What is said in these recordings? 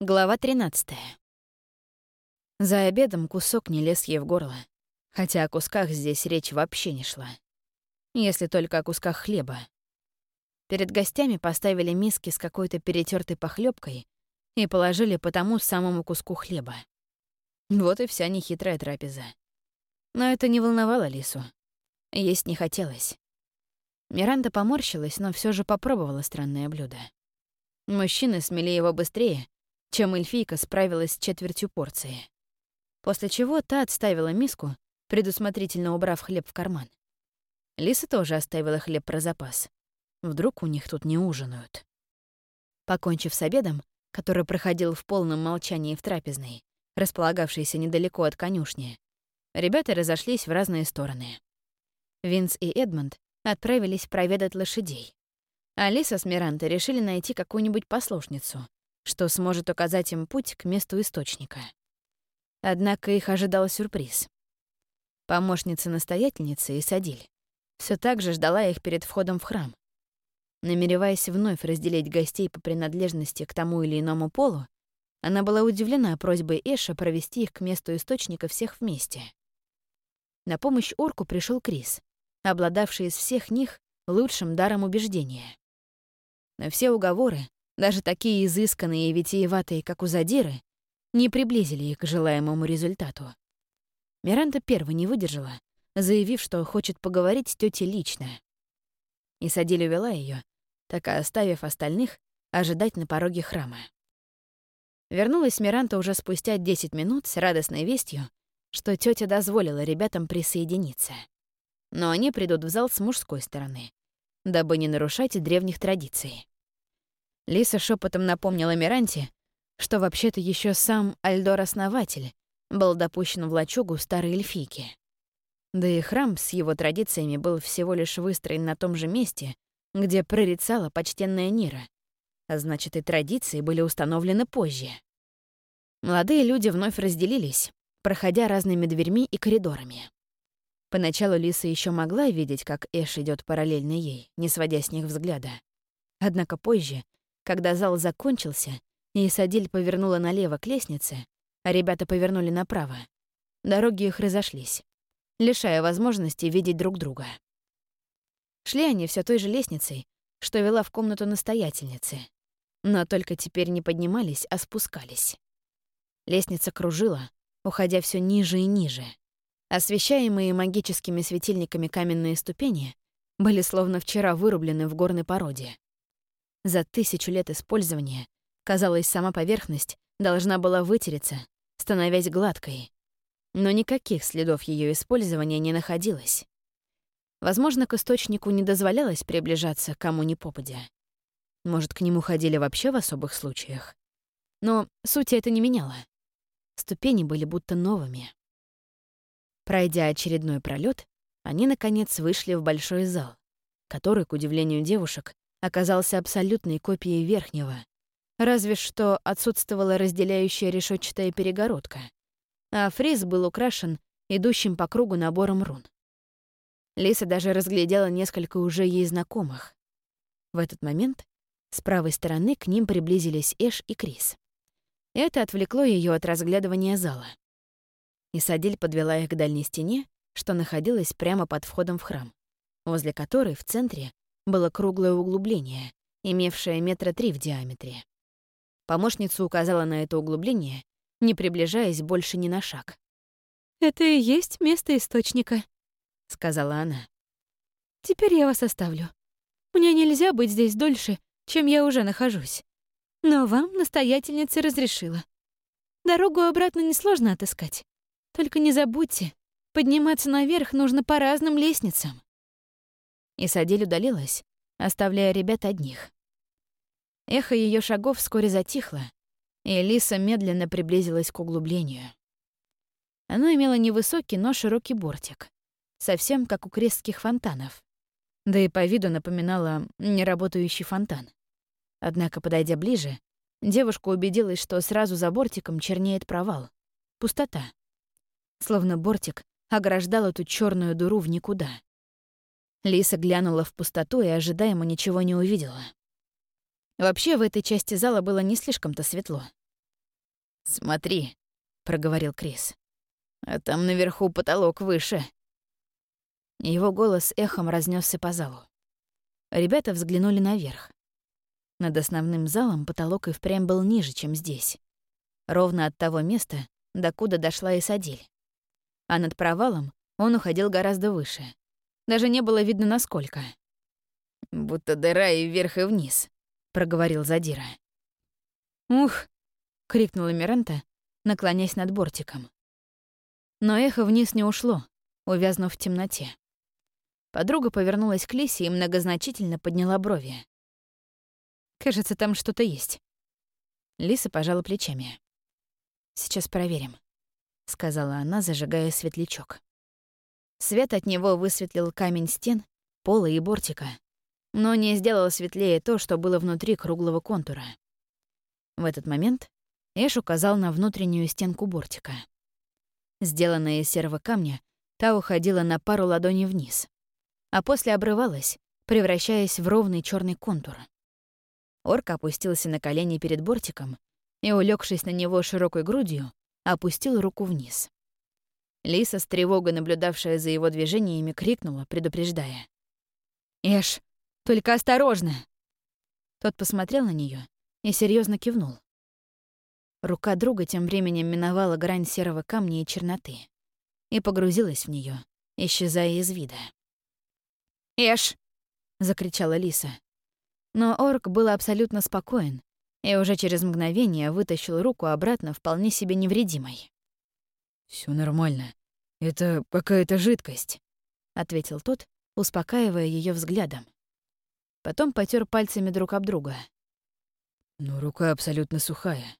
Глава 13. За обедом кусок не лез ей в горло, хотя о кусках здесь речь вообще не шла. Если только о кусках хлеба. Перед гостями поставили миски с какой-то перетертой похлебкой и положили по тому самому куску хлеба. Вот и вся нехитрая трапеза. Но это не волновало Лису. Есть не хотелось. Миранда поморщилась, но все же попробовала странное блюдо. Мужчины смели его быстрее, чем эльфийка справилась с четвертью порции. После чего та отставила миску, предусмотрительно убрав хлеб в карман. Лиса тоже оставила хлеб про запас. Вдруг у них тут не ужинают. Покончив с обедом, который проходил в полном молчании в трапезной, располагавшейся недалеко от конюшни, ребята разошлись в разные стороны. Винс и Эдмонд отправились проведать лошадей. Алиса с Мирантой решили найти какую-нибудь послушницу, что сможет указать им путь к месту источника. Однако их ожидал сюрприз. Помощница настоятельницы Исадиль все так же ждала их перед входом в храм. Намереваясь вновь разделить гостей по принадлежности к тому или иному полу, она была удивлена просьбой Эша провести их к месту источника всех вместе. На помощь орку пришел Крис, обладавший из всех них лучшим даром убеждения. На все уговоры даже такие изысканные и витиеватые, как у Задиры, не приблизили их к желаемому результату. Миранда первой не выдержала, заявив, что хочет поговорить с тетей лично. И Садиль увела ее, так и оставив остальных ожидать на пороге храма. Вернулась Миранта уже спустя 10 минут с радостной вестью, что тетя дозволила ребятам присоединиться. Но они придут в зал с мужской стороны, дабы не нарушать древних традиций. Лиса шепотом напомнила Миранте, что вообще-то еще сам Альдор-основатель был допущен в лачугу старой эльфийки. Да и храм с его традициями был всего лишь выстроен на том же месте, где прорицала почтенная Нира, а значит, и традиции были установлены позже. Молодые люди вновь разделились, проходя разными дверьми и коридорами. Поначалу Лиса еще могла видеть, как Эш идет параллельно ей, не сводя с них взгляда. Однако позже когда зал закончился, и Исадиль повернула налево к лестнице, а ребята повернули направо, дороги их разошлись, лишая возможности видеть друг друга. Шли они все той же лестницей, что вела в комнату настоятельницы, но только теперь не поднимались, а спускались. Лестница кружила, уходя все ниже и ниже. Освещаемые магическими светильниками каменные ступени были словно вчера вырублены в горной породе. За тысячу лет использования, казалось, сама поверхность должна была вытереться, становясь гладкой. Но никаких следов ее использования не находилось. Возможно, к источнику не дозволялось приближаться кому ни попадя. Может, к нему ходили вообще в особых случаях. Но сути это не меняло. Ступени были будто новыми. Пройдя очередной пролет, они, наконец, вышли в большой зал, который, к удивлению девушек, оказался абсолютной копией верхнего, разве что отсутствовала разделяющая решетчатая перегородка, а фриз был украшен идущим по кругу набором рун. Лиса даже разглядела несколько уже ей знакомых. В этот момент с правой стороны к ним приблизились Эш и Крис. Это отвлекло ее от разглядывания зала. Исадель подвела их к дальней стене, что находилась прямо под входом в храм, возле которой в центре было круглое углубление, имевшее метра три в диаметре. Помощница указала на это углубление, не приближаясь больше ни на шаг. «Это и есть место источника», — сказала она. «Теперь я вас оставлю. Мне нельзя быть здесь дольше, чем я уже нахожусь. Но вам настоятельница разрешила. Дорогу обратно несложно отыскать. Только не забудьте, подниматься наверх нужно по разным лестницам. И Садель удалилась, оставляя ребят одних. Эхо ее шагов вскоре затихло, и Лиса медленно приблизилась к углублению. Оно имело невысокий, но широкий бортик, совсем как у крестских фонтанов. Да и по виду напоминало неработающий фонтан. Однако, подойдя ближе, девушка убедилась, что сразу за бортиком чернеет провал. Пустота. Словно бортик ограждал эту черную дуру в никуда. Лиса глянула в пустоту и ожидаемо ничего не увидела. Вообще, в этой части зала было не слишком-то светло. «Смотри», — проговорил Крис. «А там наверху потолок выше». Его голос эхом разнесся по залу. Ребята взглянули наверх. Над основным залом потолок и впрямь был ниже, чем здесь. Ровно от того места, докуда дошла Исадиль. А над провалом он уходил гораздо выше. Даже не было видно, насколько. «Будто дыра и вверх, и вниз», — проговорил Задира. «Ух!» — крикнула Миранта, наклонясь над бортиком. Но эхо вниз не ушло, увязнув в темноте. Подруга повернулась к Лисе и многозначительно подняла брови. «Кажется, там что-то есть». Лиса пожала плечами. «Сейчас проверим», — сказала она, зажигая светлячок. Свет от него высветлил камень стен, пола и бортика, но не сделал светлее то, что было внутри круглого контура. В этот момент Эш указал на внутреннюю стенку бортика. Сделанная из серого камня, та уходила на пару ладоней вниз, а после обрывалась, превращаясь в ровный черный контур. Орк опустился на колени перед бортиком и, улегшись на него широкой грудью, опустил руку вниз. Лиса, с тревогой наблюдавшая за его движениями, крикнула, предупреждая. «Эш, только осторожно!» Тот посмотрел на нее и серьезно кивнул. Рука друга тем временем миновала грань серого камня и черноты и погрузилась в нее, исчезая из вида. «Эш!» — закричала Лиса. Но орк был абсолютно спокоен и уже через мгновение вытащил руку обратно вполне себе невредимой. Все нормально. Это какая-то жидкость», — ответил тот, успокаивая ее взглядом. Потом потер пальцами друг об друга. «Но рука абсолютно сухая».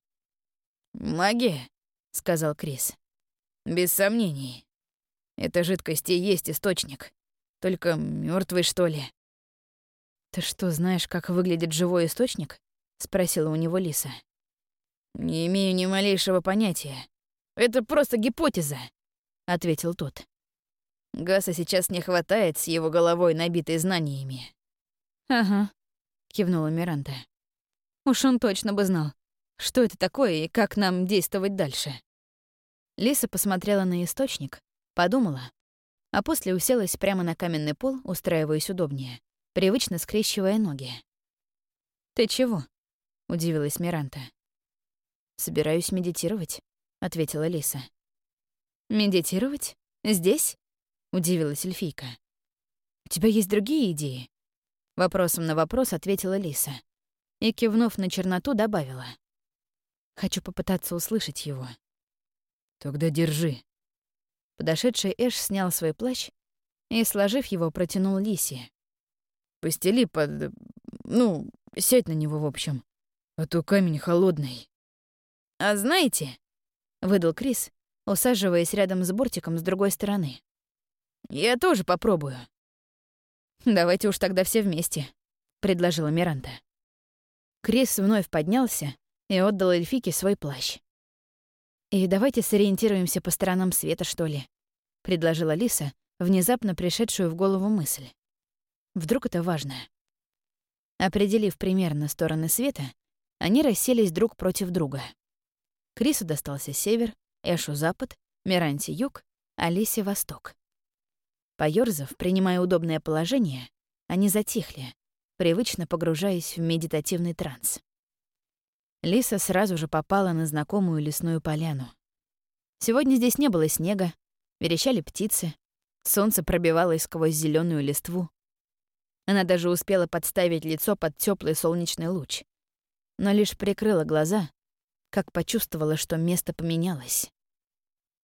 «Магия», — сказал Крис. «Без сомнений. Эта жидкость и есть источник. Только мертвый что ли?» «Ты что, знаешь, как выглядит живой источник?» — спросила у него Лиса. «Не имею ни малейшего понятия. Это просто гипотеза», — ответил тот. Гаса сейчас не хватает с его головой, набитой знаниями. «Ага», — кивнула Миранда. «Уж он точно бы знал, что это такое и как нам действовать дальше». Лиса посмотрела на источник, подумала, а после уселась прямо на каменный пол, устраиваясь удобнее, привычно скрещивая ноги. «Ты чего?» — удивилась Миранта. «Собираюсь медитировать», — ответила Лиса. «Медитировать? Здесь?» — удивилась эльфийка. «У тебя есть другие идеи?» Вопросом на вопрос ответила Лиса. И, кивнув на черноту, добавила. «Хочу попытаться услышать его». «Тогда держи». Подошедший Эш снял свой плащ и, сложив его, протянул Лисе. «Постели под... ну, сядь на него, в общем, а то камень холодный». «А знаете, — выдал Крис, усаживаясь рядом с бортиком с другой стороны. «Я тоже попробую». «Давайте уж тогда все вместе», — предложила Миранда. Крис вновь поднялся и отдал эльфике свой плащ. «И давайте сориентируемся по сторонам света, что ли», — предложила Лиса, внезапно пришедшую в голову мысль. «Вдруг это важно?» Определив примерно стороны света, они расселись друг против друга — Крису достался север, Эшу — запад, Миранте — юг, Алисе — восток. Поёрзав, принимая удобное положение, они затихли, привычно погружаясь в медитативный транс. Лиса сразу же попала на знакомую лесную поляну. Сегодня здесь не было снега, верещали птицы, солнце пробивалось сквозь зеленую листву. Она даже успела подставить лицо под теплый солнечный луч, но лишь прикрыла глаза, как почувствовала, что место поменялось.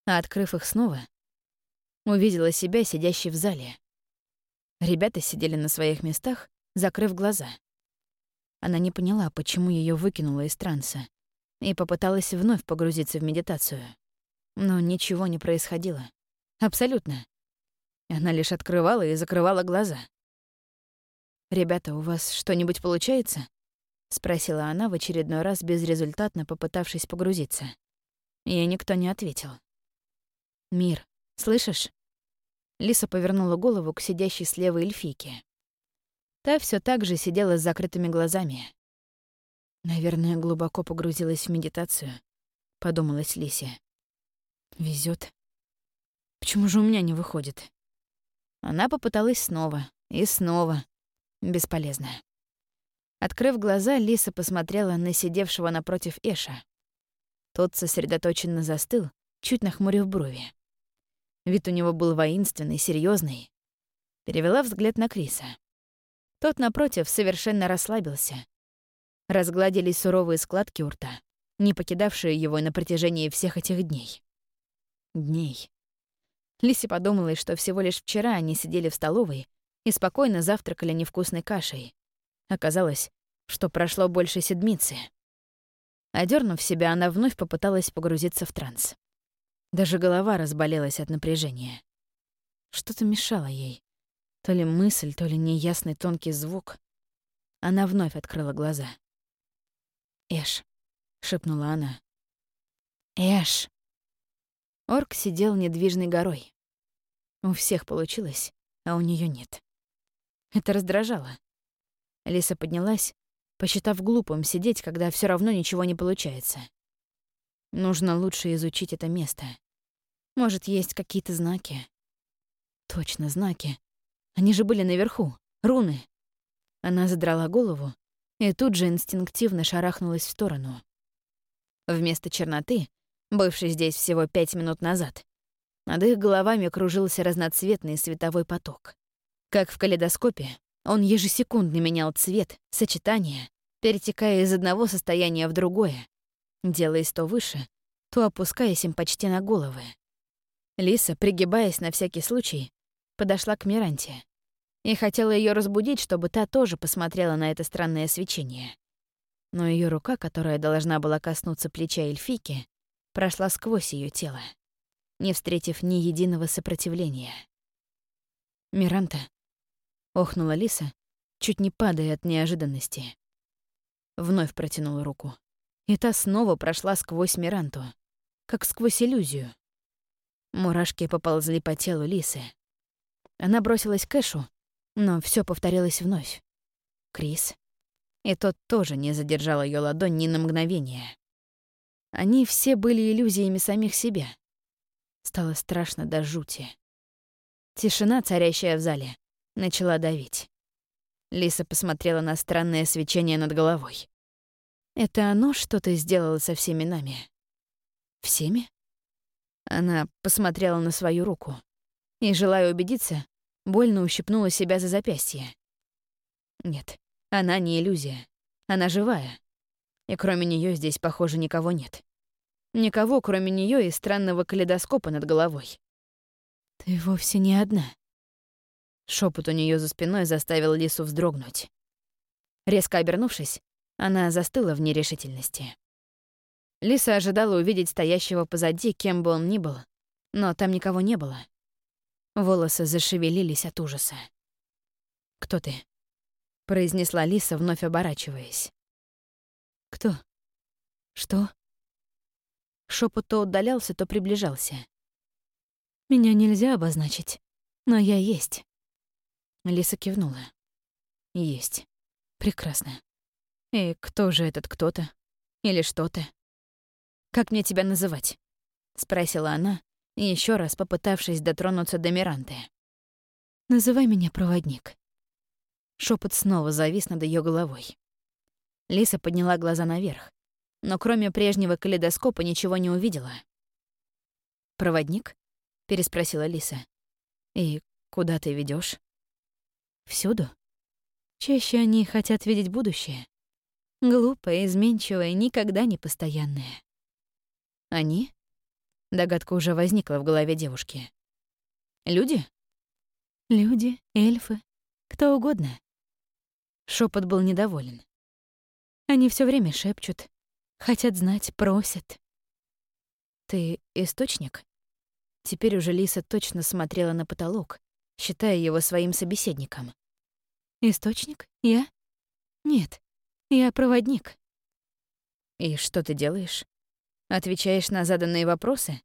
А открыв их снова, увидела себя сидящей в зале. Ребята сидели на своих местах, закрыв глаза. Она не поняла, почему ее выкинуло из транса, и попыталась вновь погрузиться в медитацию. Но ничего не происходило. Абсолютно. Она лишь открывала и закрывала глаза. «Ребята, у вас что-нибудь получается?» — спросила она в очередной раз безрезультатно попытавшись погрузиться. Ей никто не ответил. «Мир, слышишь?» Лиса повернула голову к сидящей слева эльфийке. Та все так же сидела с закрытыми глазами. Наверное, глубоко погрузилась в медитацию. подумалась Лисе. Везет. Почему же у меня не выходит? Она попыталась снова и снова. Бесполезно. Открыв глаза, Лиса посмотрела на сидевшего напротив Эша. Тот сосредоточенно застыл, чуть нахмурив брови. Вид у него был воинственный, серьезный. Перевела взгляд на Криса. Тот, напротив, совершенно расслабился. Разгладились суровые складки у рта, не покидавшие его на протяжении всех этих дней. Дней. Лисе подумала, что всего лишь вчера они сидели в столовой и спокойно завтракали невкусной кашей. Оказалось, что прошло больше седмицы. Одернув себя, она вновь попыталась погрузиться в транс. Даже голова разболелась от напряжения. Что-то мешало ей. То ли мысль, то ли неясный тонкий звук. Она вновь открыла глаза. «Эш», — шепнула она. «Эш!» Орк сидел недвижной горой. У всех получилось, а у нее нет. Это раздражало. Лиса поднялась, посчитав глупым сидеть, когда все равно ничего не получается. Нужно лучше изучить это место. Может, есть какие-то знаки. Точно, знаки. Они же были наверху. Руны. Она задрала голову и тут же инстинктивно шарахнулась в сторону. Вместо черноты бывший здесь всего пять минут назад. Над их головами кружился разноцветный световой поток. Как в калейдоскопе, он ежесекундно менял цвет, сочетание, перетекая из одного состояния в другое, делаясь то выше, то опускаясь им почти на головы. Лиса, пригибаясь на всякий случай, подошла к Миранте и хотела ее разбудить, чтобы та тоже посмотрела на это странное свечение. Но ее рука, которая должна была коснуться плеча эльфийки, прошла сквозь ее тело, не встретив ни единого сопротивления. «Миранта», — охнула Лиса, чуть не падая от неожиданности. Вновь протянула руку. И та снова прошла сквозь Миранту, как сквозь иллюзию. Мурашки поползли по телу Лисы. Она бросилась к Эшу, но все повторилось вновь. Крис. И тот тоже не задержал ее ладонь ни на мгновение. Они все были иллюзиями самих себя. Стало страшно до жути. Тишина, царящая в зале, начала давить. Лиса посмотрела на странное свечение над головой. Это оно что-то сделало со всеми нами. Всеми? Она посмотрела на свою руку и, желая убедиться, больно ущипнула себя за запястье. Нет, она не иллюзия. Она живая и кроме нее здесь, похоже, никого нет. Никого, кроме нее и странного калейдоскопа над головой. «Ты вовсе не одна». Шепот у нее за спиной заставил Лису вздрогнуть. Резко обернувшись, она застыла в нерешительности. Лиса ожидала увидеть стоящего позади, кем бы он ни был, но там никого не было. Волосы зашевелились от ужаса. «Кто ты?» — произнесла Лиса, вновь оборачиваясь. «Кто? Что?» Шепот то удалялся, то приближался. «Меня нельзя обозначить, но я есть». Лиса кивнула. «Есть. Прекрасно. И кто же этот кто-то? Или что-то? Как мне тебя называть?» — спросила она, еще раз попытавшись дотронуться до Миранты. «Называй меня проводник». Шепот снова завис над ее головой. Лиса подняла глаза наверх, но кроме прежнего калейдоскопа ничего не увидела. «Проводник?» — переспросила Лиса. «И куда ты ведешь? «Всюду. Чаще они хотят видеть будущее. Глупое, изменчивое, никогда не постоянное». «Они?» — догадка уже возникла в голове девушки. «Люди?» «Люди, эльфы, кто угодно». Шепот был недоволен. Они все время шепчут, хотят знать, просят. «Ты источник?» Теперь уже Лиса точно смотрела на потолок, считая его своим собеседником. «Источник? Я? Нет, я проводник». «И что ты делаешь? Отвечаешь на заданные вопросы?»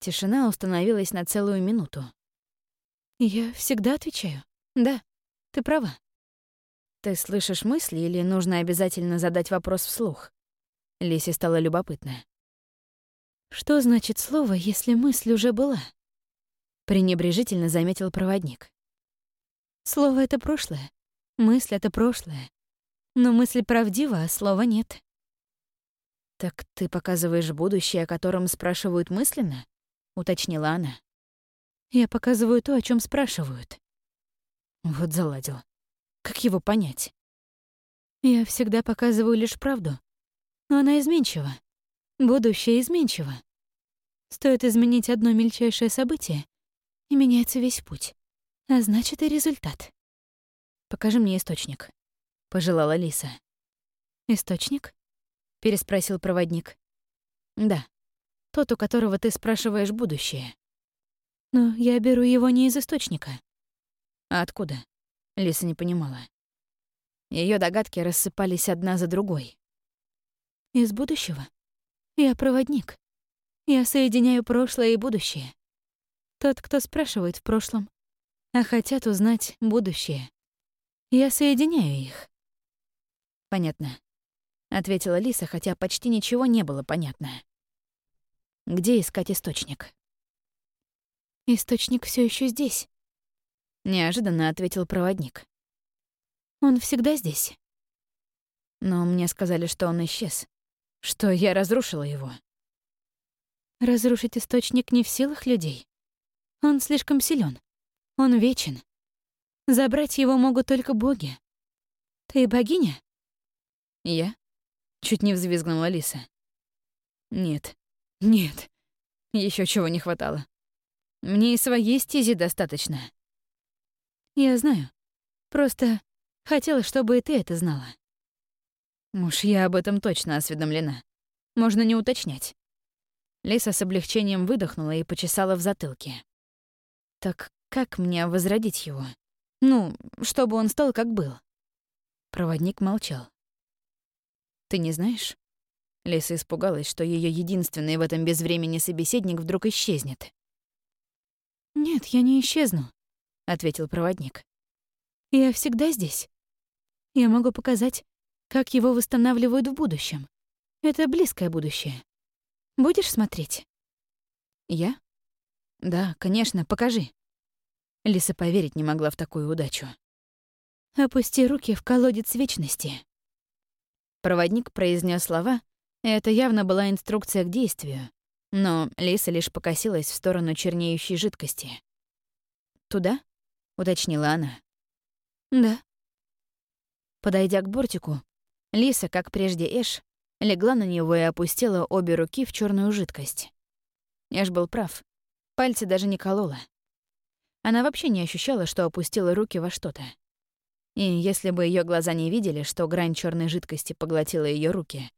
Тишина установилась на целую минуту. «Я всегда отвечаю. Да, ты права. «Ты слышишь мысли или нужно обязательно задать вопрос вслух?» Лисе стало любопытно. Что значит слово, если мысль уже была? Пренебрежительно заметил проводник. Слово — это прошлое, мысль — это прошлое. Но мысль правдива, а слова нет. «Так ты показываешь будущее, о котором спрашивают мысленно?» — уточнила она. «Я показываю то, о чем спрашивают». Вот заладил. Как его понять? Я всегда показываю лишь правду, но она изменчива. Будущее изменчиво. Стоит изменить одно мельчайшее событие, и меняется весь путь. А значит, и результат. «Покажи мне источник», — пожелала Лиса. «Источник?» — переспросил проводник. «Да, тот, у которого ты спрашиваешь будущее». «Но я беру его не из источника». «А откуда?» — Лиса не понимала. Ее догадки рассыпались одна за другой. «Из будущего? Я проводник. Я соединяю прошлое и будущее. Тот, кто спрашивает в прошлом, а хотят узнать будущее. Я соединяю их. Понятно, ответила Лиса, хотя почти ничего не было понятно. Где искать источник? Источник все еще здесь. Неожиданно ответил проводник. Он всегда здесь. Но мне сказали, что он исчез, что я разрушила его. Разрушить источник не в силах людей. Он слишком силен. Он вечен. Забрать его могут только боги. Ты богиня? Я? Чуть не взвизгнула Лиса. Нет. Нет. Еще чего не хватало. Мне и своей стези достаточно. Я знаю. Просто хотела, чтобы и ты это знала. Уж я об этом точно осведомлена. Можно не уточнять. Лиса с облегчением выдохнула и почесала в затылке. Так как мне возродить его? Ну, чтобы он стал как был. Проводник молчал. Ты не знаешь? Лиса испугалась, что ее единственный в этом безвремени собеседник вдруг исчезнет. «Нет, я не исчезну», — ответил проводник. «Я всегда здесь. Я могу показать, как его восстанавливают в будущем. Это близкое будущее. Будешь смотреть?» «Я?» «Да, конечно, покажи». Лиса поверить не могла в такую удачу. «Опусти руки в колодец вечности». Проводник произнес слова, и это явно была инструкция к действию, но Лиса лишь покосилась в сторону чернеющей жидкости. «Туда?» — уточнила она. «Да». Подойдя к бортику, Лиса, как прежде Эш, легла на него и опустила обе руки в черную жидкость. Эш был прав. Пальцы даже не колола. Она вообще не ощущала, что опустила руки во что-то. И если бы ее глаза не видели, что грань черной жидкости поглотила ее руки,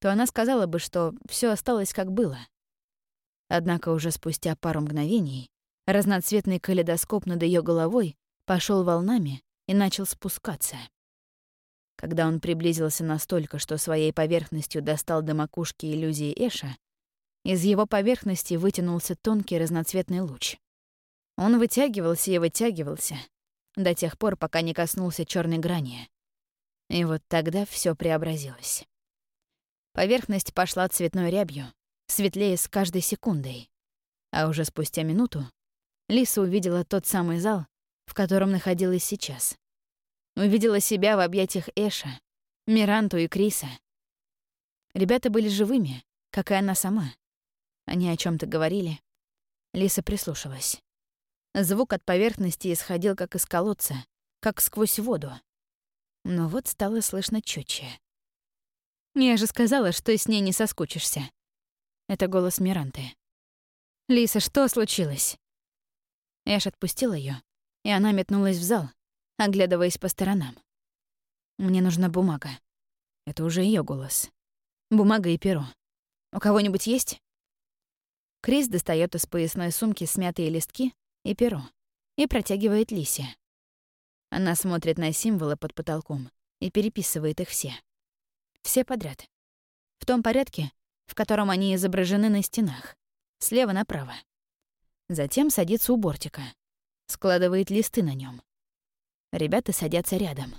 то она сказала бы, что все осталось как было. Однако уже спустя пару мгновений разноцветный калейдоскоп над ее головой пошел волнами и начал спускаться. Когда он приблизился настолько, что своей поверхностью достал до макушки иллюзии Эша, из его поверхности вытянулся тонкий разноцветный луч. Он вытягивался и вытягивался до тех пор, пока не коснулся черной грани. И вот тогда все преобразилось. Поверхность пошла цветной рябью, светлее с каждой секундой. А уже спустя минуту Лиса увидела тот самый зал, в котором находилась сейчас. Увидела себя в объятиях Эша, Миранту и Криса. Ребята были живыми, как и она сама. Они о чем то говорили. Лиса прислушалась. Звук от поверхности исходил как из колодца, как сквозь воду. Но вот стало слышно чётче. «Я же сказала, что с ней не соскучишься». Это голос Миранты. «Лиса, что случилось?» Эш отпустил ее, и она метнулась в зал, оглядываясь по сторонам. «Мне нужна бумага». Это уже ее голос. Бумага и перо. У кого-нибудь есть? Крис достает из поясной сумки смятые листки и перо и протягивает Лисе. Она смотрит на символы под потолком и переписывает их все. Все подряд. В том порядке, в котором они изображены на стенах, слева направо. Затем садится у бортика, складывает листы на нем. Ребята садятся рядом.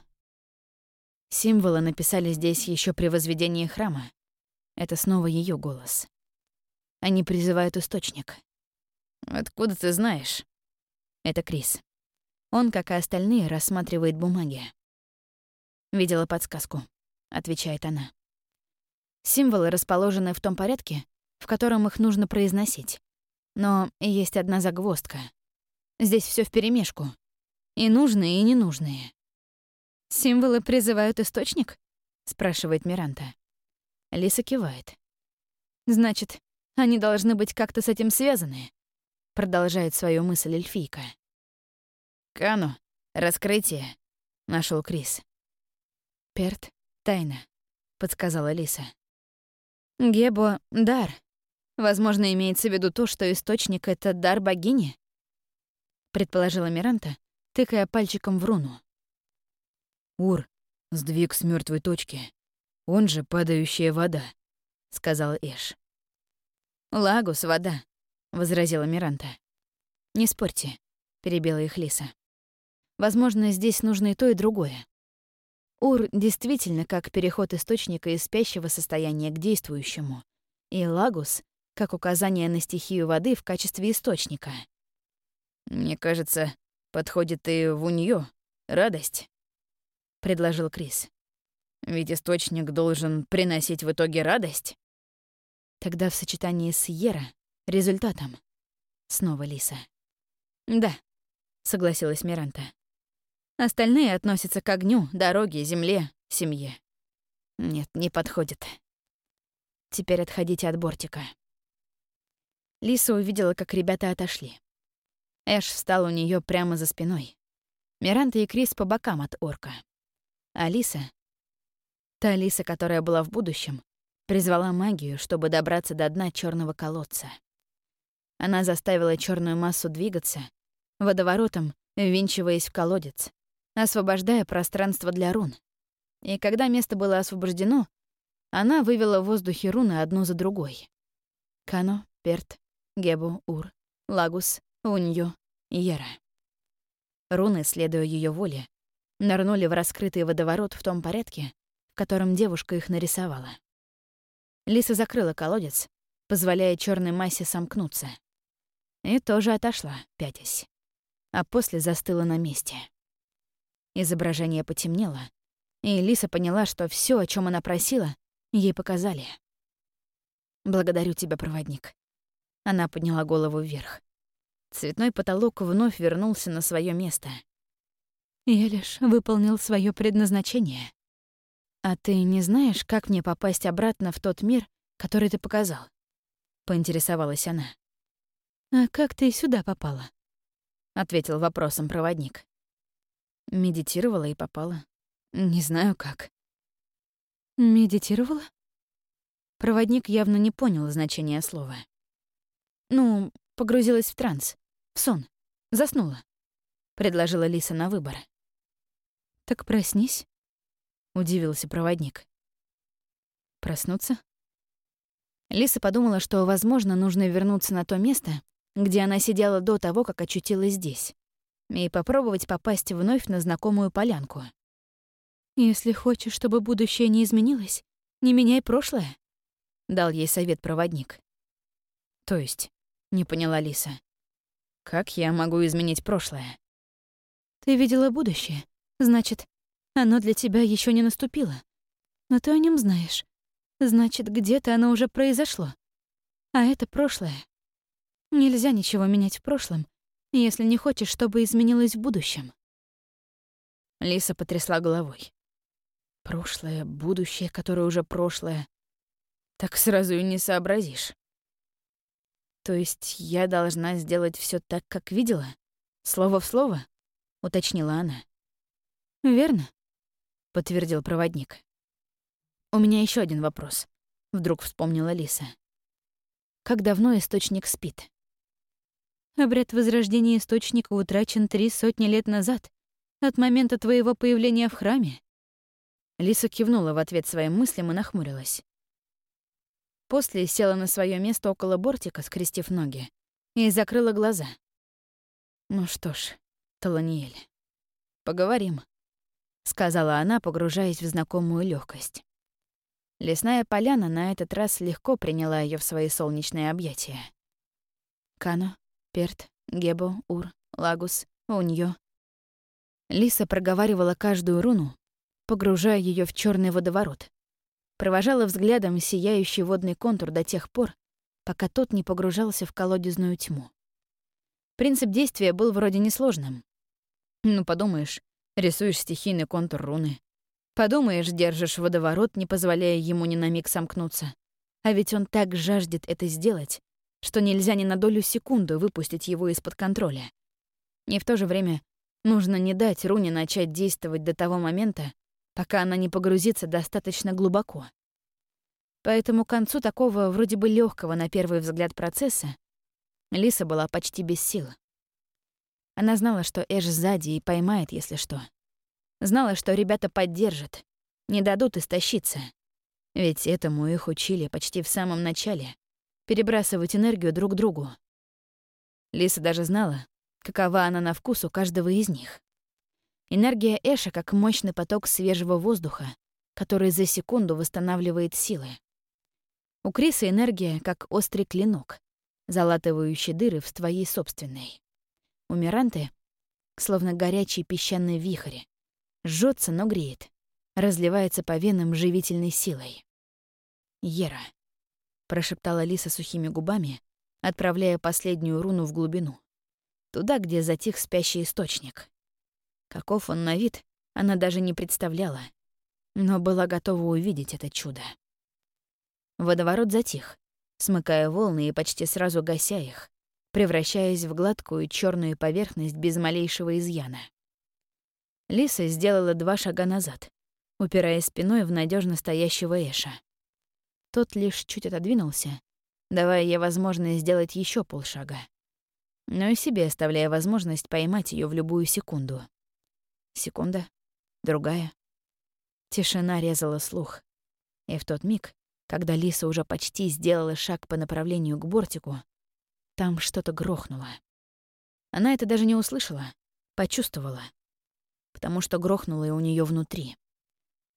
Символы написали здесь еще при возведении храма. Это снова ее голос. Они призывают источник. Откуда ты знаешь? Это Крис. Он, как и остальные, рассматривает бумаги. «Видела подсказку», — отвечает она. Символы расположены в том порядке, в котором их нужно произносить. Но есть одна загвоздка. Здесь все вперемешку. И нужные, и ненужные. «Символы призывают источник?» — спрашивает Миранта. Лиса кивает. «Значит, они должны быть как-то с этим связаны», — продолжает свою мысль эльфийка. «Кану, раскрытие», — нашел Крис. «Перт, тайна», — подсказала Лиса. «Гебо — дар. Возможно, имеется в виду то, что источник — это дар богини?» — предположила Миранта, тыкая пальчиком в руну. «Ур, сдвиг с мертвой точки. Он же падающая вода», — сказал Эш. «Лагус — вода», — возразила Миранта. «Не спорьте», — перебила их Лиса. «Возможно, здесь нужно и то, и другое. Ур действительно как переход источника из спящего состояния к действующему, и Лагус — как указание на стихию воды в качестве источника. «Мне кажется, подходит и в уньё радость», — предложил Крис. «Ведь источник должен приносить в итоге радость». Тогда в сочетании с Ера — результатом. Снова Лиса. «Да», — согласилась Миранта. «Остальные относятся к огню, дороге, земле, семье. Нет, не подходит. Теперь отходите от бортика». Лиса увидела, как ребята отошли. Эш встал у нее прямо за спиной. Миранта и Крис по бокам от орка. А Лиса, та Лиса, которая была в будущем, призвала магию, чтобы добраться до дна черного колодца. Она заставила черную массу двигаться, водоворотом ввинчиваясь в колодец, освобождая пространство для рун. И когда место было освобождено, она вывела в воздухе руны одну за другой. Кано, Перт, Гебу, Ур, Лагус, Унью, Ера. Руны, следуя ее воле, нырнули в раскрытый водоворот в том порядке, в котором девушка их нарисовала. Лиса закрыла колодец, позволяя черной массе сомкнуться. И тоже отошла, пятясь. А после застыла на месте. Изображение потемнело, и Лиса поняла, что все, о чем она просила, ей показали. «Благодарю тебя, проводник». Она подняла голову вверх. Цветной потолок вновь вернулся на свое место. «Я лишь выполнил свое предназначение», «А ты не знаешь, как мне попасть обратно в тот мир, который ты показал?» — поинтересовалась она. «А как ты сюда попала?» — ответил вопросом проводник. Медитировала и попала. Не знаю как. «Медитировала?» Проводник явно не понял значения слова. «Ну, погрузилась в транс, в сон, заснула», — предложила Лиса на выбор. «Так проснись», удивился проводник. Проснуться? Лиса подумала, что, возможно, нужно вернуться на то место, где она сидела до того, как очутилась здесь, и попробовать попасть вновь на знакомую полянку. «Если хочешь, чтобы будущее не изменилось, не меняй прошлое», — дал ей совет проводник. «То есть?» — не поняла Лиса. «Как я могу изменить прошлое?» «Ты видела будущее. Значит, оно для тебя еще не наступило. Но ты о нем знаешь. Значит, где-то оно уже произошло. А это прошлое. Нельзя ничего менять в прошлом, если не хочешь, чтобы изменилось в будущем. Лиса потрясла головой. Прошлое, будущее, которое уже прошлое. Так сразу и не сообразишь. То есть я должна сделать все так, как видела? Слово в слово? Уточнила она. Верно подтвердил проводник. У меня еще один вопрос. Вдруг вспомнила Лиса. Как давно источник спит? Обряд возрождения источника утрачен три сотни лет назад, от момента твоего появления в храме. Лиса кивнула в ответ своим мыслям и нахмурилась. После села на свое место около бортика, скрестив ноги, и закрыла глаза. Ну что ж, Таланиэль, поговорим. — сказала она, погружаясь в знакомую легкость. Лесная поляна на этот раз легко приняла ее в свои солнечные объятия. Кано, Перт, Гебо, Ур, Лагус, Уньо. Лиса проговаривала каждую руну, погружая ее в черный водоворот. Провожала взглядом сияющий водный контур до тех пор, пока тот не погружался в колодезную тьму. Принцип действия был вроде несложным. Ну, подумаешь, рисуешь стихийный контур руны. Подумаешь, держишь водоворот, не позволяя ему ни на миг сомкнуться. А ведь он так жаждет это сделать, что нельзя ни на долю секунды выпустить его из-под контроля. И в то же время нужно не дать руне начать действовать до того момента, пока она не погрузится достаточно глубоко. Поэтому к концу такого вроде бы легкого на первый взгляд процесса Лиса была почти без сил. Она знала, что Эш сзади и поймает, если что. Знала, что ребята поддержат, не дадут истощиться. Ведь этому их учили почти в самом начале — перебрасывать энергию друг другу. Лиса даже знала, какова она на вкус у каждого из них. Энергия Эша как мощный поток свежего воздуха, который за секунду восстанавливает силы. У Криса энергия как острый клинок, залатывающий дыры в твоей собственной. У Миранты словно горячий песчаный вихрь. Жжется, но греет. Разливается по венам живительной силой. «Ера», — прошептала Лиса сухими губами, отправляя последнюю руну в глубину. Туда, где затих спящий источник. Каков он на вид, она даже не представляла, но была готова увидеть это чудо. Водоворот затих, смыкая волны и почти сразу гася их, превращаясь в гладкую черную поверхность без малейшего изъяна. Лиса сделала два шага назад, упираясь спиной в надежно стоящего Эша. Тот лишь чуть отодвинулся, давая ей возможность сделать еще полшага, но и себе оставляя возможность поймать ее в любую секунду. Секунда, другая. Тишина резала слух. И в тот миг, когда Лиса уже почти сделала шаг по направлению к бортику, там что-то грохнуло. Она это даже не услышала, почувствовала. Потому что грохнуло и у нее внутри.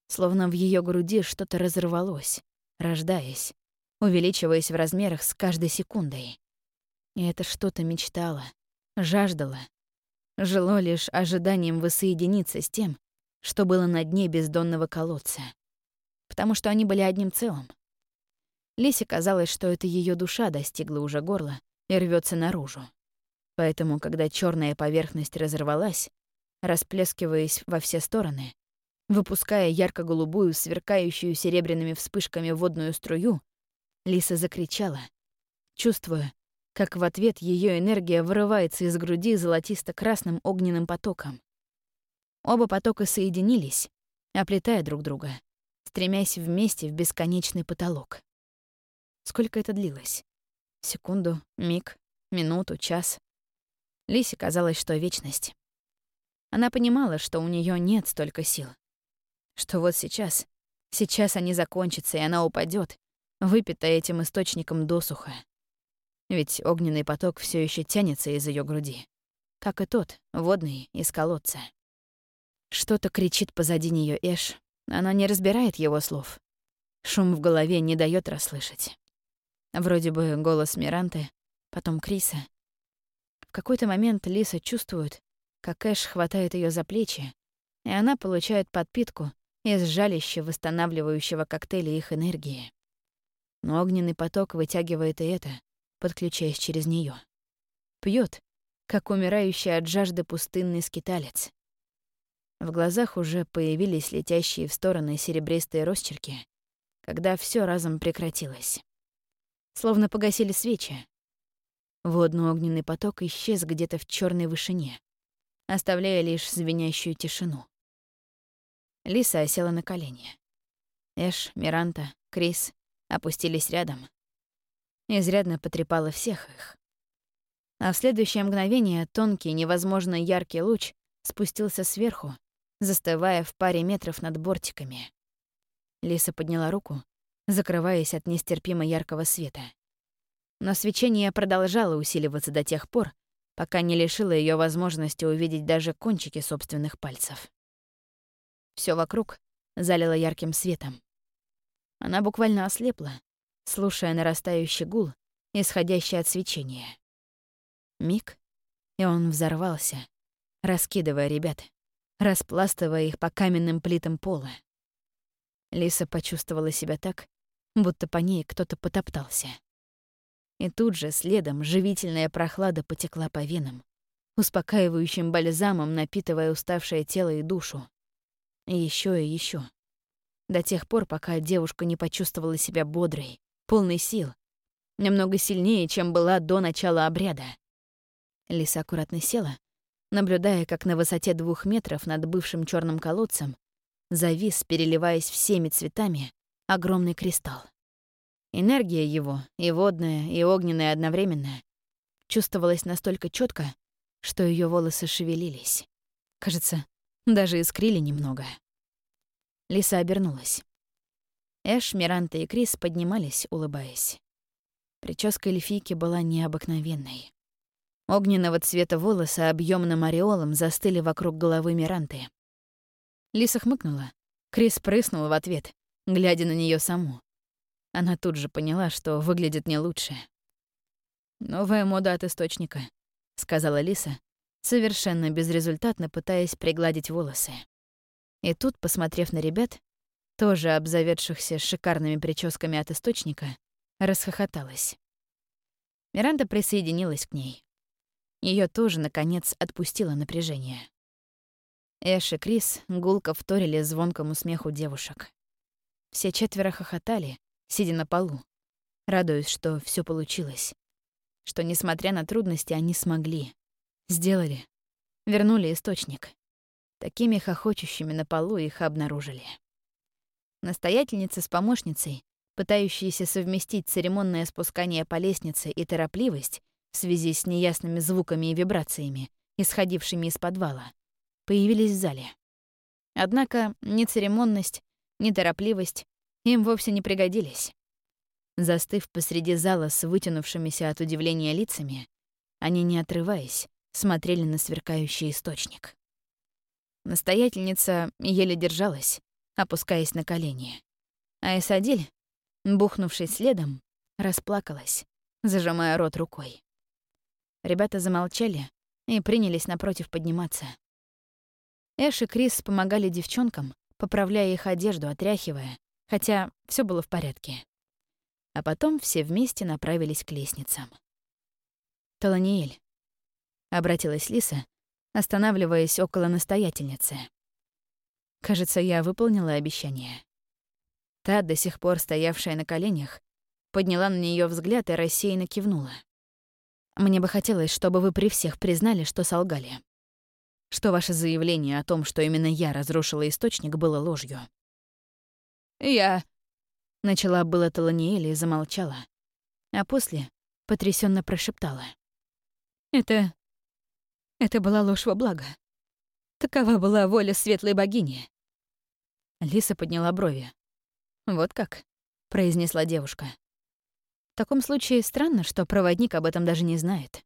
Словно в ее груди что-то разорвалось, рождаясь, увеличиваясь в размерах с каждой секундой. И это что-то мечтало, жаждало, жило лишь ожиданием воссоединиться с тем, что было на дне бездонного колодца. Потому что они были одним целым. Лисе казалось, что это ее душа достигла уже горла и рвется наружу. Поэтому, когда черная поверхность разорвалась, расплескиваясь во все стороны, выпуская ярко-голубую, сверкающую серебряными вспышками водную струю, Лиса закричала, чувствуя, как в ответ ее энергия вырывается из груди золотисто-красным огненным потоком. Оба потока соединились, оплетая друг друга, стремясь вместе в бесконечный потолок. Сколько это длилось? Секунду, миг, минуту, час. Лисе казалось, что вечность. Она понимала, что у нее нет столько сил. Что вот сейчас, сейчас они закончатся, и она упадет, выпитая этим источником досуха ведь огненный поток все еще тянется из ее груди, как и тот, водный, из колодца. Что-то кричит позади нее Эш, она не разбирает его слов. Шум в голове не дает расслышать. Вроде бы голос Миранты, потом Криса. В какой-то момент Лиса чувствует, как Эш хватает ее за плечи, и она получает подпитку из жалища восстанавливающего коктейля их энергии. Но огненный поток вытягивает и это, подключаясь через нее. Пьет, как умирающий от жажды пустынный скиталец. В глазах уже появились летящие в стороны серебристые росчерки, когда все разом прекратилось. Словно погасили свечи. Водно-огненный поток исчез где-то в черной вышине, оставляя лишь звенящую тишину. Лиса осела на колени. Эш, Миранта, Крис опустились рядом, изрядно потрепала всех их. А в следующее мгновение тонкий, невозможно яркий луч спустился сверху, застывая в паре метров над бортиками. Лиса подняла руку, закрываясь от нестерпимо яркого света. Но свечение продолжало усиливаться до тех пор, пока не лишило ее возможности увидеть даже кончики собственных пальцев. Все вокруг залило ярким светом. Она буквально ослепла, слушая нарастающий гул, исходящий от свечения. Миг, и он взорвался, раскидывая ребят, распластывая их по каменным плитам пола. Лиса почувствовала себя так, будто по ней кто-то потоптался. И тут же следом живительная прохлада потекла по венам, успокаивающим бальзамом напитывая уставшее тело и душу. И еще и еще. До тех пор, пока девушка не почувствовала себя бодрой, полной сил, намного сильнее, чем была до начала обряда. Лиса аккуратно села, наблюдая, как на высоте двух метров над бывшим черным колодцем завис, переливаясь всеми цветами, огромный кристалл. Энергия его, и водная, и огненная одновременно, чувствовалась настолько четко, что ее волосы шевелились. Кажется, даже искрили немного. Лиса обернулась. Эш, Миранта и Крис поднимались, улыбаясь. Прическа эльфийки была необыкновенной. Огненного цвета волосы объемным ореолом застыли вокруг головы Миранты. Лиса хмыкнула. Крис прыснул в ответ, глядя на нее саму. Она тут же поняла, что выглядит не лучше. «Новая мода от источника», — сказала Лиса, совершенно безрезультатно пытаясь пригладить волосы. И тут, посмотрев на ребят, тоже обзаведшихся шикарными прическами от источника, расхохоталась. Миранда присоединилась к ней. Ее тоже, наконец, отпустило напряжение. Эш и Крис гулко вторили звонкому смеху девушек. Все четверо хохотали, сидя на полу, радуясь, что все получилось. Что, несмотря на трудности, они смогли. Сделали. Вернули источник. Такими хохочущими на полу их обнаружили. Настоятельница с помощницей, пытающиеся совместить церемонное спускание по лестнице и торопливость в связи с неясными звуками и вибрациями, исходившими из подвала, появились в зале. Однако ни церемонность, ни торопливость им вовсе не пригодились. Застыв посреди зала с вытянувшимися от удивления лицами, они, не отрываясь, смотрели на сверкающий источник. Настоятельница еле держалась, опускаясь на колени. А Эсадиль, бухнувшись следом, расплакалась, зажимая рот рукой. Ребята замолчали и принялись напротив подниматься. Эш и Крис помогали девчонкам, поправляя их одежду, отряхивая, хотя все было в порядке. А потом все вместе направились к лестницам. «Таланиэль», — обратилась Лиса, останавливаясь около настоятельницы. Кажется, я выполнила обещание. Та, до сих пор стоявшая на коленях, подняла на нее взгляд и рассеянно кивнула. Мне бы хотелось, чтобы вы при всех признали, что солгали. Что ваше заявление о том, что именно я разрушила источник, было ложью. «Я...» — начала было Таланиэль и замолчала. А после потрясенно прошептала. «Это это была ложь во благо. Такова была воля светлой богини. Лиса подняла брови. «Вот как?» — произнесла девушка. «В таком случае странно, что проводник об этом даже не знает.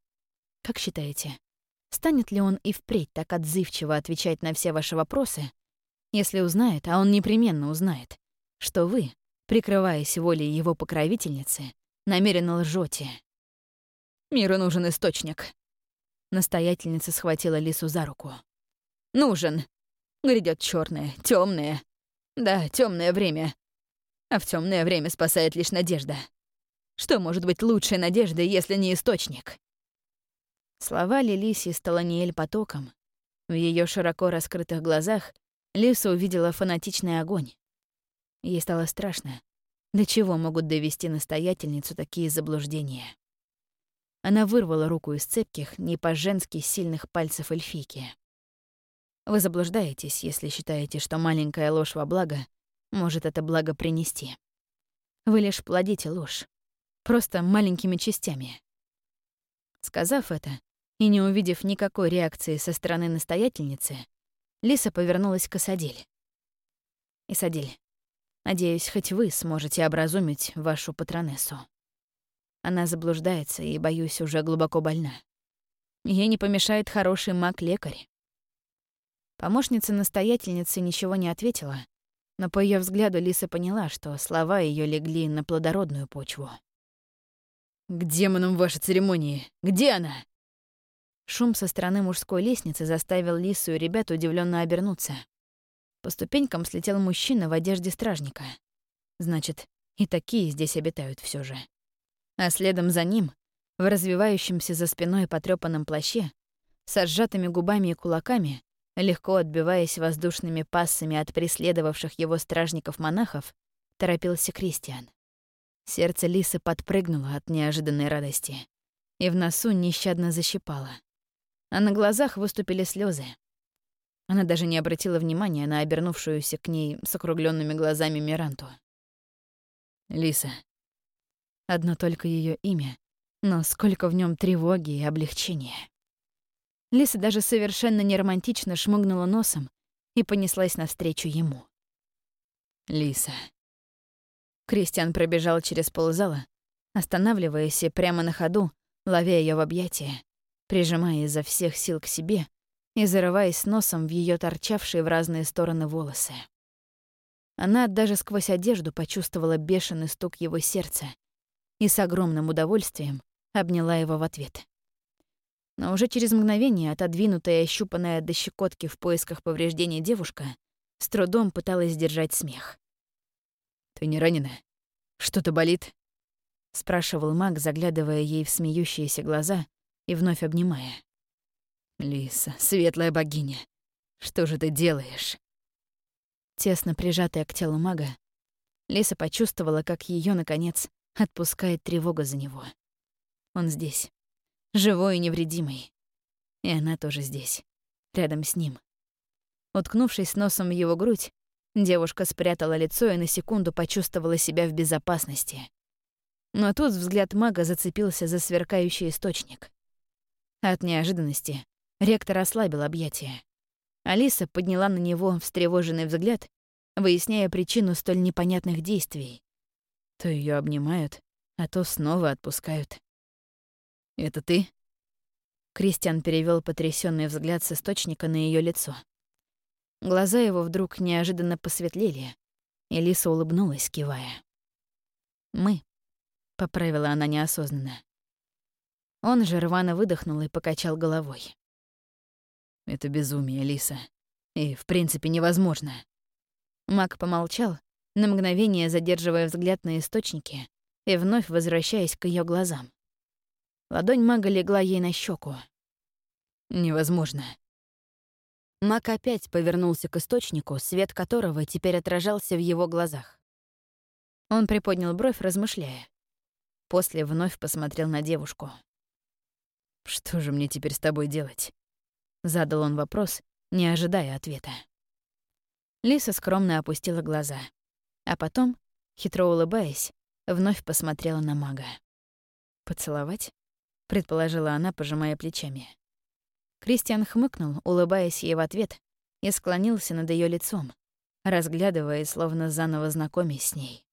Как считаете, станет ли он и впредь так отзывчиво отвечать на все ваши вопросы, если узнает, а он непременно узнает, что вы, прикрываясь волей его покровительницы, намеренно лжете? «Миру нужен источник», Настоятельница схватила Лису за руку. «Нужен. Грядет черное, темное. Да, темное время. А в темное время спасает лишь надежда. Что может быть лучшей надеждой, если не источник?» Слова лились из Таланиэль потоком. В ее широко раскрытых глазах Лиса увидела фанатичный огонь. Ей стало страшно. До чего могут довести настоятельницу такие заблуждения? Она вырвала руку из цепких, не по-женски сильных пальцев эльфийки. Вы заблуждаетесь, если считаете, что маленькая ложь во благо может это благо принести. Вы лишь плодите ложь. Просто маленькими частями. Сказав это, и не увидев никакой реакции со стороны настоятельницы, Лиса повернулась к Исадиль. «Исадиль, надеюсь, хоть вы сможете образумить вашу патронессу». Она заблуждается и, боюсь, уже глубоко больна. Ей не помешает хороший маг-лекарь. Помощница настоятельницы ничего не ответила, но по ее взгляду Лиса поняла, что слова ее легли на плодородную почву. «К демонам ваши церемонии! Где она?» Шум со стороны мужской лестницы заставил Лису и ребят удивленно обернуться. По ступенькам слетел мужчина в одежде стражника. Значит, и такие здесь обитают все же. А следом за ним, в развивающемся за спиной потрёпанном плаще, со сжатыми губами и кулаками, легко отбиваясь воздушными пассами от преследовавших его стражников-монахов, торопился Кристиан. Сердце Лисы подпрыгнуло от неожиданной радости, и в носу нещадно защипало. А на глазах выступили слезы. Она даже не обратила внимания на обернувшуюся к ней с округленными глазами Миранту. Лиса. Одно только ее имя, но сколько в нем тревоги и облегчения. Лиса даже совершенно неромантично шмыгнула носом и понеслась навстречу ему. Лиса. Кристиан пробежал через ползала, останавливаясь и прямо на ходу, ловя ее в объятия, прижимая изо всех сил к себе и зарываясь носом в ее торчавшие в разные стороны волосы. Она даже сквозь одежду почувствовала бешеный стук его сердца и с огромным удовольствием обняла его в ответ. Но уже через мгновение отодвинутая и ощупанная до щекотки в поисках повреждений девушка с трудом пыталась сдержать смех. «Ты не ранена? Что-то болит?» — спрашивал маг, заглядывая ей в смеющиеся глаза и вновь обнимая. «Лиса, светлая богиня, что же ты делаешь?» Тесно прижатая к телу мага, Лиса почувствовала, как ее наконец, отпускает тревога за него. Он здесь, живой и невредимый. И она тоже здесь, рядом с ним. Уткнувшись носом в его грудь, девушка спрятала лицо и на секунду почувствовала себя в безопасности. Но тут взгляд мага зацепился за сверкающий источник. От неожиданности ректор ослабил объятия. Алиса подняла на него встревоженный взгляд, выясняя причину столь непонятных действий. То ее обнимают, а то снова отпускают. «Это ты?» Кристиан перевел потрясенный взгляд с источника на ее лицо. Глаза его вдруг неожиданно посветлели, и Лиса улыбнулась, кивая. «Мы», — поправила она неосознанно. Он же рвано выдохнул и покачал головой. «Это безумие, Лиса. И, в принципе, невозможно». Мак помолчал, на мгновение задерживая взгляд на источники и вновь возвращаясь к ее глазам. Ладонь мага легла ей на щеку. «Невозможно». Мак опять повернулся к источнику, свет которого теперь отражался в его глазах. Он приподнял бровь, размышляя. После вновь посмотрел на девушку. «Что же мне теперь с тобой делать?» Задал он вопрос, не ожидая ответа. Лиса скромно опустила глаза, а потом, хитро улыбаясь, вновь посмотрела на мага. «Поцеловать?» предположила она, пожимая плечами. Кристиан хмыкнул, улыбаясь ей в ответ, и склонился над ее лицом, разглядывая, словно заново знакомясь с ней.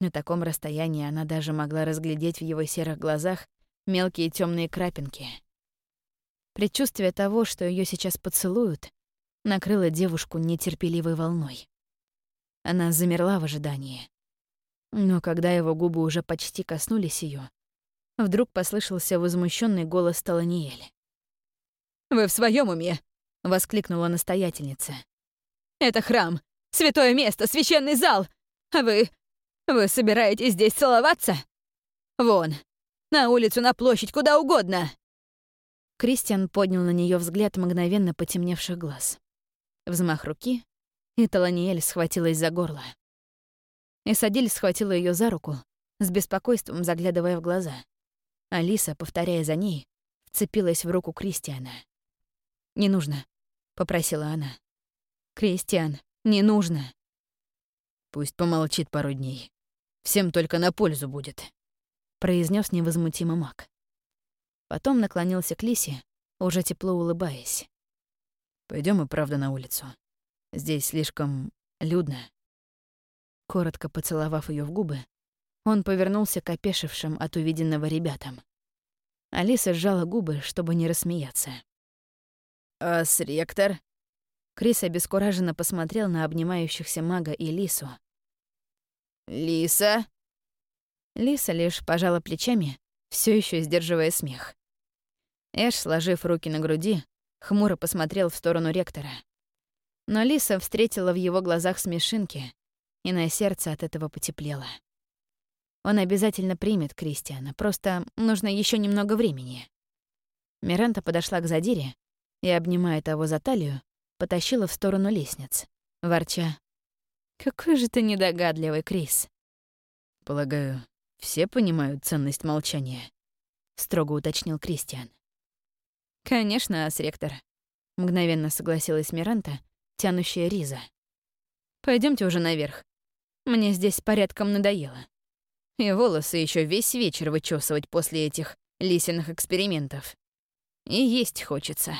На таком расстоянии она даже могла разглядеть в его серых глазах мелкие темные крапинки. Предчувствие того, что ее сейчас поцелуют, накрыло девушку нетерпеливой волной. Она замерла в ожидании. Но когда его губы уже почти коснулись ее, Вдруг послышался возмущенный голос Таланиэль. «Вы в своем уме?» — воскликнула настоятельница. «Это храм, святое место, священный зал! А вы... вы собираетесь здесь целоваться? Вон, на улицу, на площадь, куда угодно!» Кристиан поднял на нее взгляд мгновенно потемневших глаз. Взмах руки, и Таланиэль схватилась за горло. Исадиль схватила ее за руку, с беспокойством заглядывая в глаза. Алиса, повторяя за ней, вцепилась в руку Кристиана. «Не нужно», — попросила она. «Кристиан, не нужно». «Пусть помолчит пару дней. Всем только на пользу будет», — произнес невозмутимый маг. Потом наклонился к Лисе, уже тепло улыбаясь. Пойдем и правда на улицу. Здесь слишком людно». Коротко поцеловав ее в губы, он повернулся к опешившим от увиденного ребятам. Алиса сжала губы, чтобы не рассмеяться. «Ас, ректор?» Крис обескураженно посмотрел на обнимающихся мага и Лису. «Лиса?» Лиса лишь пожала плечами, все еще сдерживая смех. Эш, сложив руки на груди, хмуро посмотрел в сторону ректора. Но Лиса встретила в его глазах смешинки, и на сердце от этого потеплело. Он обязательно примет Кристиана, просто нужно еще немного времени. Миранта подошла к Задире и, обнимая того за талию, потащила в сторону лестниц, ворча. «Какой же ты недогадливый, Крис!» «Полагаю, все понимают ценность молчания?» — строго уточнил Кристиан. «Конечно, ас-ректор», — мгновенно согласилась Миранта, тянущая Риза. Пойдемте уже наверх. Мне здесь порядком надоело. И волосы еще весь вечер вычесывать после этих лисиных экспериментов. И есть хочется.